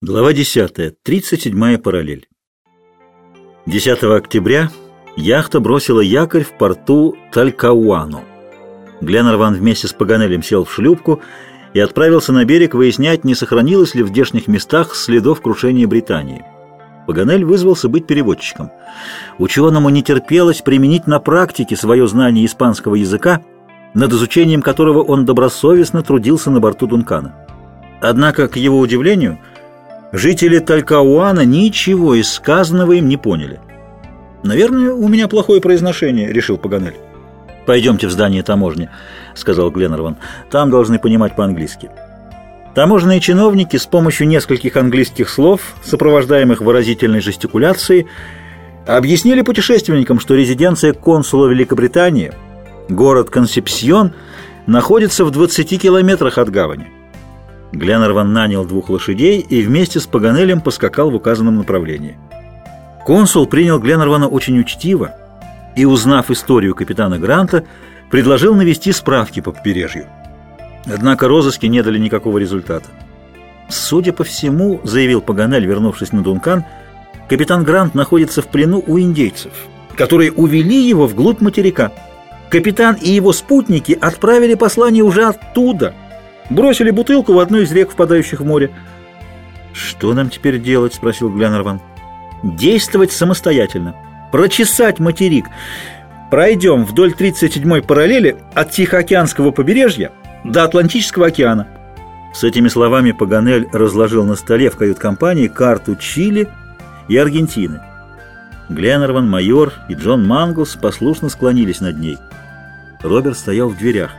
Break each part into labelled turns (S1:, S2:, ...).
S1: Глава 10. 37-я параллель. 10 октября яхта бросила якорь в порту Талькауану. Гленнерван вместе с Паганелем сел в шлюпку и отправился на берег выяснять, не сохранилось ли в здешних местах следов крушения Британии. Паганель вызвался быть переводчиком. Ученому не терпелось применить на практике свое знание испанского языка, над изучением которого он добросовестно трудился на борту Дункана. Однако, к его удивлению, Жители Талькауана ничего из сказанного им не поняли. «Наверное, у меня плохое произношение», — решил Паганель. «Пойдемте в здание таможни», — сказал Гленнерван. «Там должны понимать по-английски». Таможенные чиновники с помощью нескольких английских слов, сопровождаемых выразительной жестикуляцией, объяснили путешественникам, что резиденция консула Великобритании, город Консепсьон, находится в 20 километрах от гавани. Гленнерван нанял двух лошадей и вместе с Паганелем поскакал в указанном направлении. Консул принял Гленнервана очень учтиво и, узнав историю капитана Гранта, предложил навести справки по побережью. Однако розыски не дали никакого результата. «Судя по всему, — заявил Паганель, вернувшись на Дункан, — капитан Грант находится в плену у индейцев, которые увели его вглубь материка. Капитан и его спутники отправили послание уже оттуда — Бросили бутылку в одну из рек, впадающих в море. «Что нам теперь делать?» – спросил Гленнерван. «Действовать самостоятельно. Прочесать материк. Пройдем вдоль 37-й параллели от Тихоокеанского побережья до Атлантического океана». С этими словами Паганель разложил на столе в кают-компании карту Чили и Аргентины. Гленнерван, майор и Джон Манглс послушно склонились над ней. Роберт стоял в дверях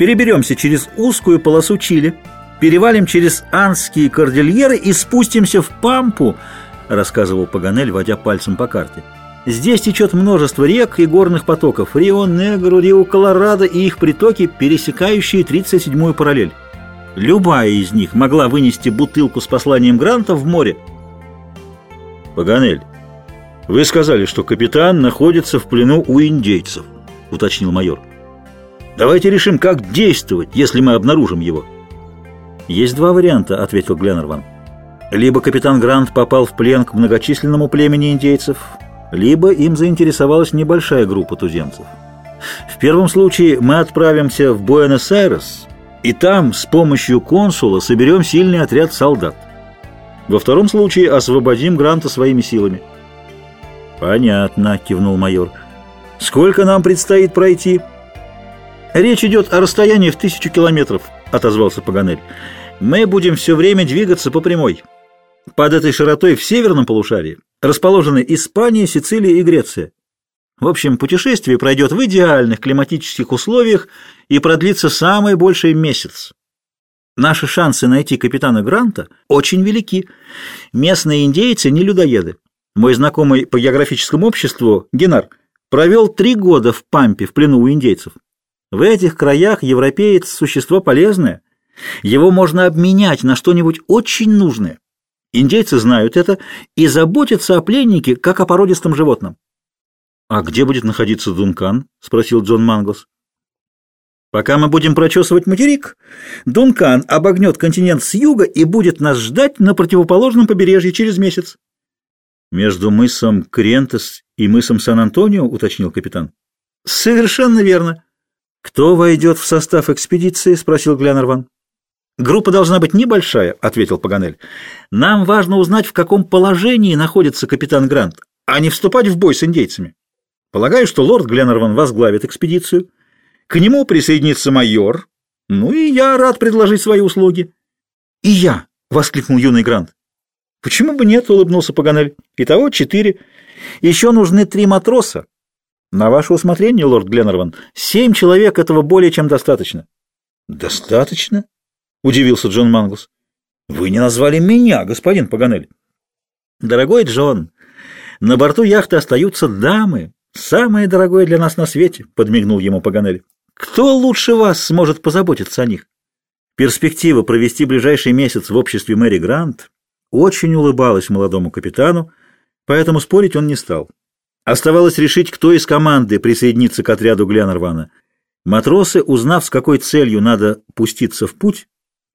S1: переберемся через узкую полосу Чили, перевалим через Анские кордильеры и спустимся в Пампу, рассказывал Паганель, водя пальцем по карте. Здесь течет множество рек и горных потоков, Рио-Негру, Рио-Колорадо и их притоки, пересекающие 37-ю параллель. Любая из них могла вынести бутылку с посланием Гранта в море. «Паганель, вы сказали, что капитан находится в плену у индейцев», — уточнил майор. Давайте решим, как действовать, если мы обнаружим его. Есть два варианта, ответил Гленнерван. Либо капитан Грант попал в плен к многочисленному племени индейцев, либо им заинтересовалась небольшая группа туземцев. В первом случае мы отправимся в Буэнос-Айрес, и там с помощью консула соберем сильный отряд солдат. Во втором случае освободим Гранта своими силами. «Понятно», — кивнул майор. «Сколько нам предстоит пройти?» «Речь идет о расстоянии в тысячу километров», — отозвался Паганель. «Мы будем все время двигаться по прямой. Под этой широтой в северном полушарии расположены Испания, Сицилия и Греция. В общем, путешествие пройдет в идеальных климатических условиях и продлится самый больший месяц. Наши шансы найти капитана Гранта очень велики. Местные индейцы не людоеды. Мой знакомый по географическому обществу, Генар, провел три года в Пампе в плену у индейцев. В этих краях европеец – существо полезное. Его можно обменять на что-нибудь очень нужное. Индейцы знают это и заботятся о пленнике, как о породистом животном. «А где будет находиться Дункан?» – спросил Джон Манглс. «Пока мы будем прочесывать материк, Дункан обогнет континент с юга и будет нас ждать на противоположном побережье через месяц». «Между мысом Крентес и мысом Сан-Антонио?» – уточнил капитан. «Совершенно верно». «Кто войдет в состав экспедиции?» – спросил Гленнерван. «Группа должна быть небольшая», – ответил Паганель. «Нам важно узнать, в каком положении находится капитан Грант, а не вступать в бой с индейцами. Полагаю, что лорд Гленнерван возглавит экспедицию. К нему присоединится майор. Ну и я рад предложить свои услуги». «И я!» – воскликнул юный Грант. «Почему бы нет?» – улыбнулся Паганель. «Итого четыре. Еще нужны три матроса, на ваше усмотрение, лорд Гленнерван, семь человек этого более чем достаточно. Достаточно? Удивился Джон Манглс. Вы не назвали меня, господин Паганель. Дорогой Джон, на борту яхты остаются дамы, самое дорогое для нас на свете, подмигнул ему Паганель. Кто лучше вас сможет позаботиться о них? Перспектива провести ближайший месяц в обществе Мэри Грант очень улыбалась молодому капитану, поэтому спорить он не стал. Оставалось решить, кто из команды присоединится к отряду Гленарвана. Матросы, узнав, с какой целью надо пуститься в путь,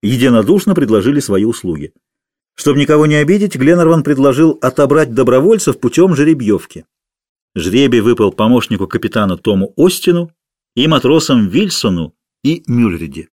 S1: единодушно предложили свои услуги. Чтобы никого не обидеть, Гленарван предложил отобрать добровольцев путем жеребьевки. Жребий выпал помощнику капитана Тому Остину и матросам Вильсону и Мюльриде.